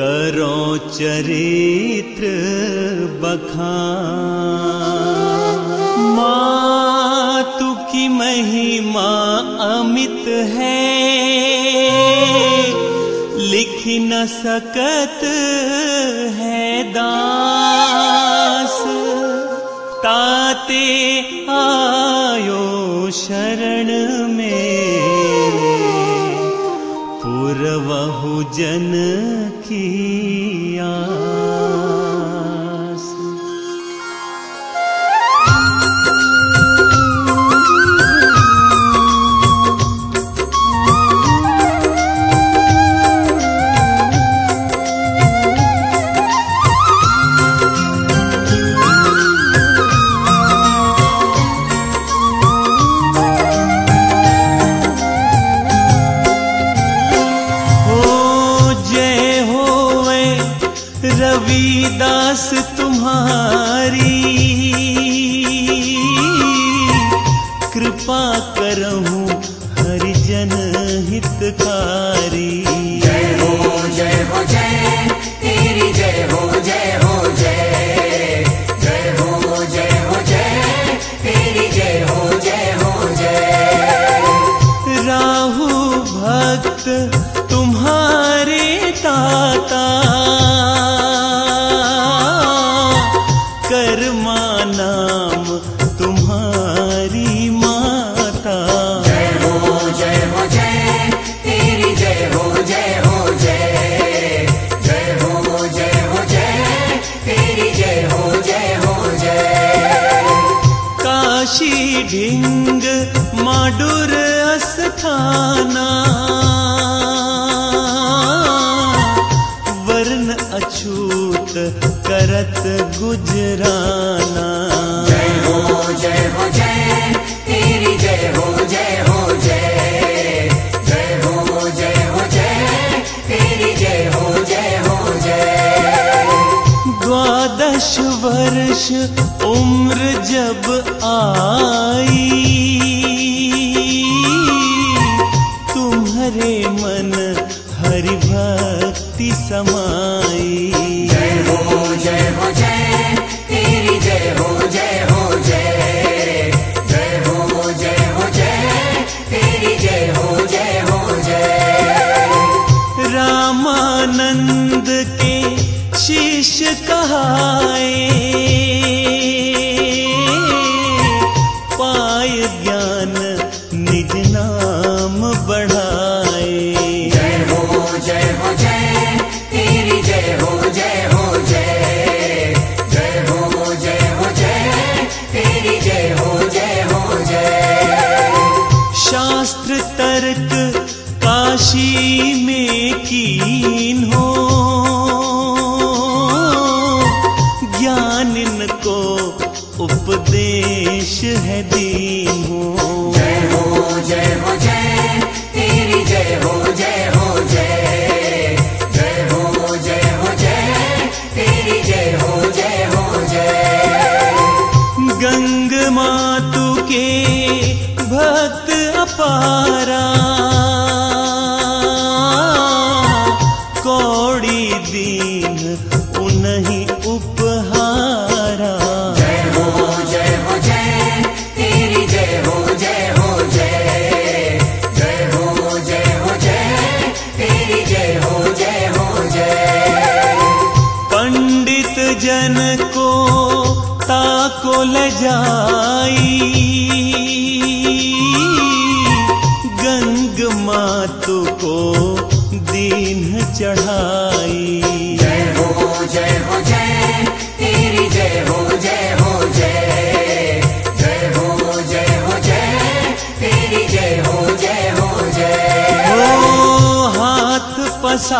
करो चरित्र बखान। मातु की महिमा अमित है। लिख न सकत है दास। ताते आयो शरण में। पूर्वहु जन की जब आई तुम्हारे मन हरि भक्ति समा ही में कीन हो। ज्ञान को उपदेश है दी।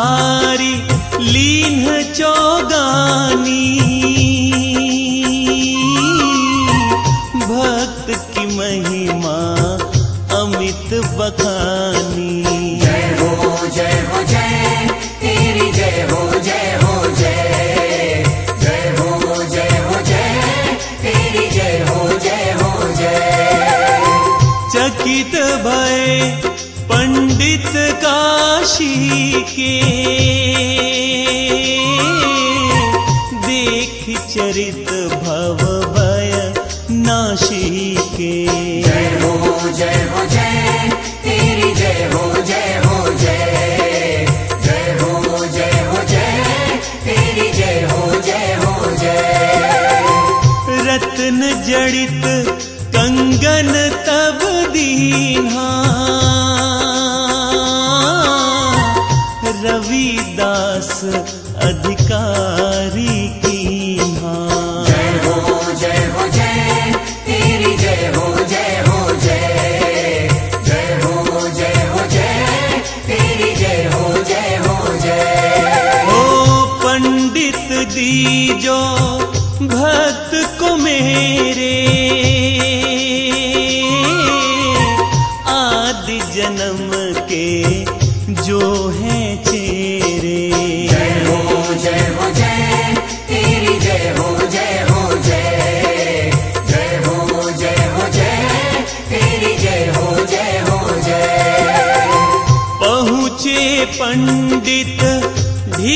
हारी लीन चौगानी। भक्त की महिमा अमित बखानी। जय हो जय हो जय। तेरी जय हो जय हो जय। जय हो जय हो जय। तेरी जय हो जय हो जय। चकित भय पंडित काशी के देख चरित भव भय नाशी के। पंडित दीजो भक्त को मेरे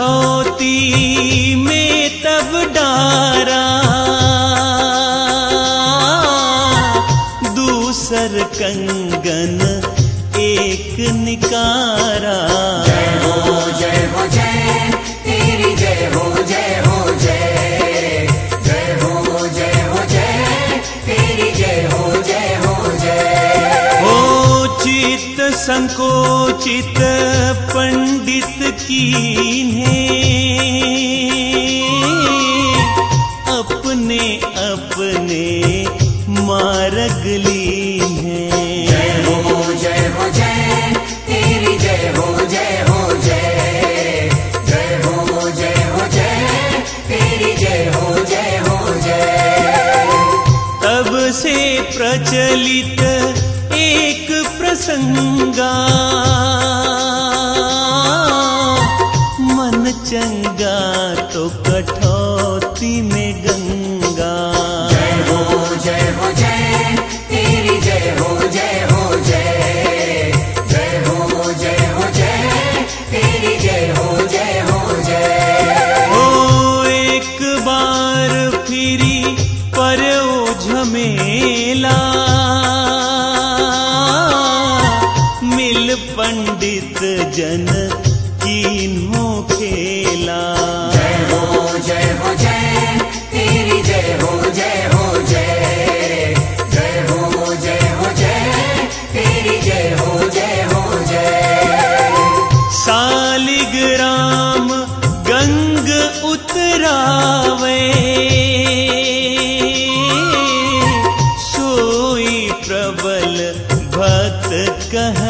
कठौती में तब डारा। दूसर कंगन एक निकारा। जय हो जय हो जय। तेरी जय हो जय हो जय। जय हो जय हो जय। तेरी जय हो जय हो जय। हो चित संकोचित पंडित अपने अपने मार्ग लीन्हे जय हो जय हो जय। तेरी जय हो जय हो जय। जय हो जय हो जय। तेरी जय हो जय हो जय। तब से प्रचलित एक प्रसंगा कह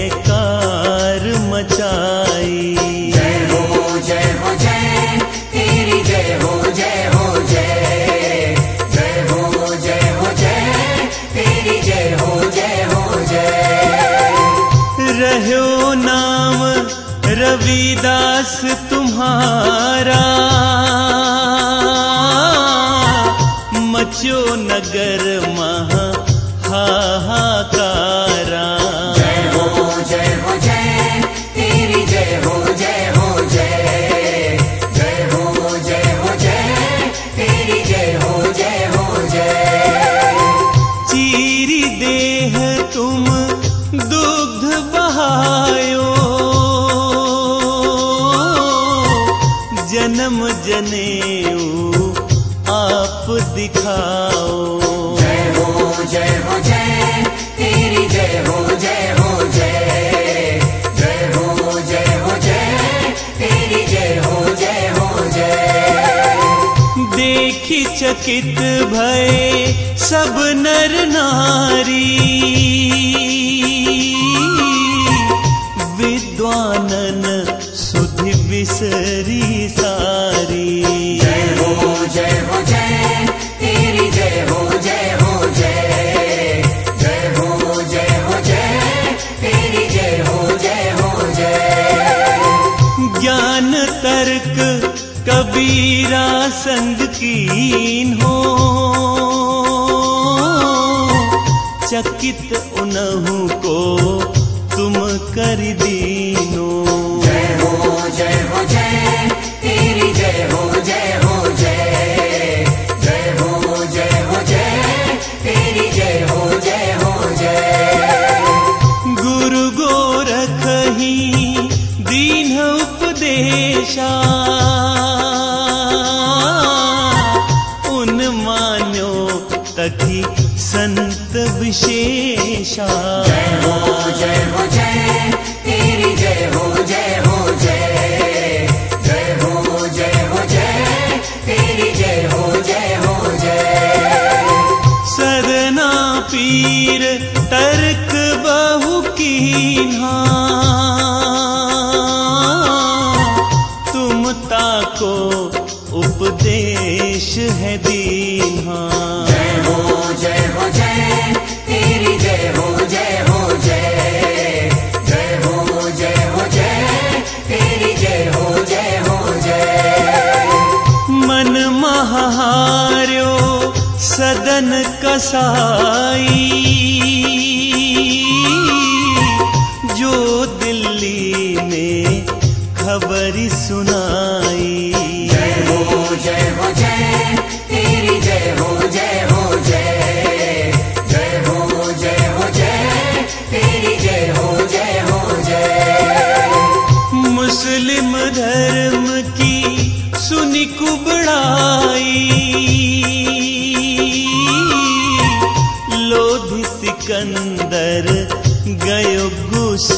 कित भय सब नर नारी।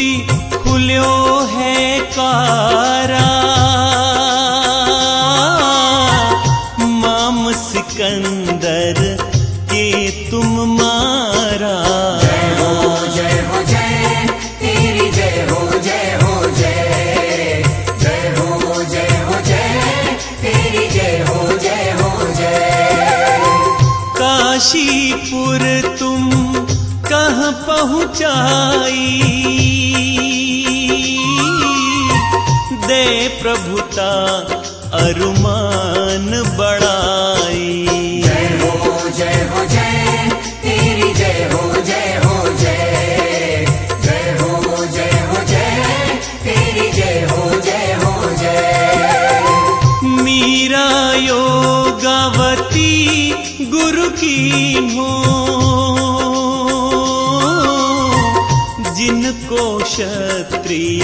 टूटी खुल्यो है कारा। माम सिकंदर के तुम मारा। जय हो जय हो जय तेरी जय हो जय हो जय। जय हो जय हो जय तेरी जय हो जय हो जय। काशीपुर तुम कहाँ पहुँचाई? प्रभुता अरुमान बढ़ाई। जय हो जय हो जय तेरी जय हो जय हो जय। जय हो जय हो जय तेरी जय हो जय हो जय। मीरा योगावती गुरु की हो जिनको क्षत्रिय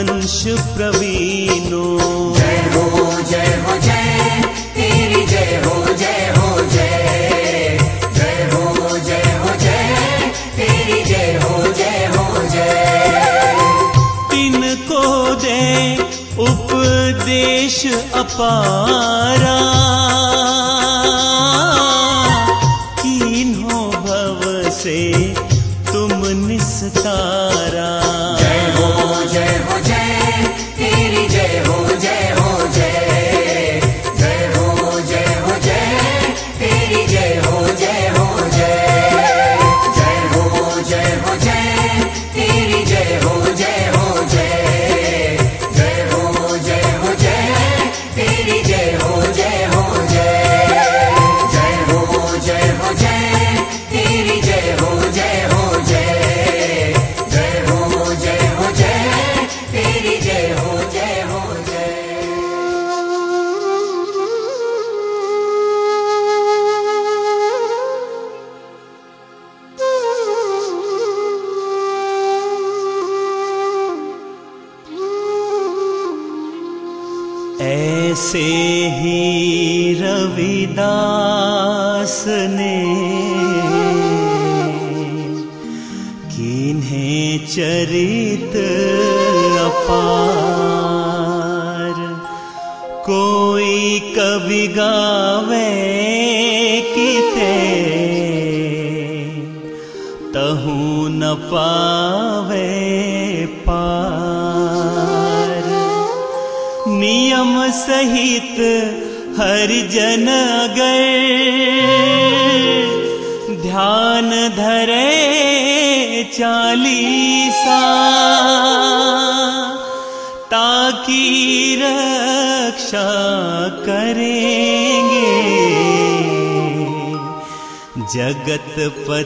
वंश प्रवीणो। जय हो जय हो जय। तेरी जय हो जय हो जय। जय हो जय हो जय। तेरी जय हो जय हो जय। दे उपदेश अपारा। जय हो जय तेरी जय हो जय। कवि गावे किते तहु न पावे पार। नियम सहित हरिजन अगर ध्यान धरे चालीसा। ताकि रक्षा जगत पति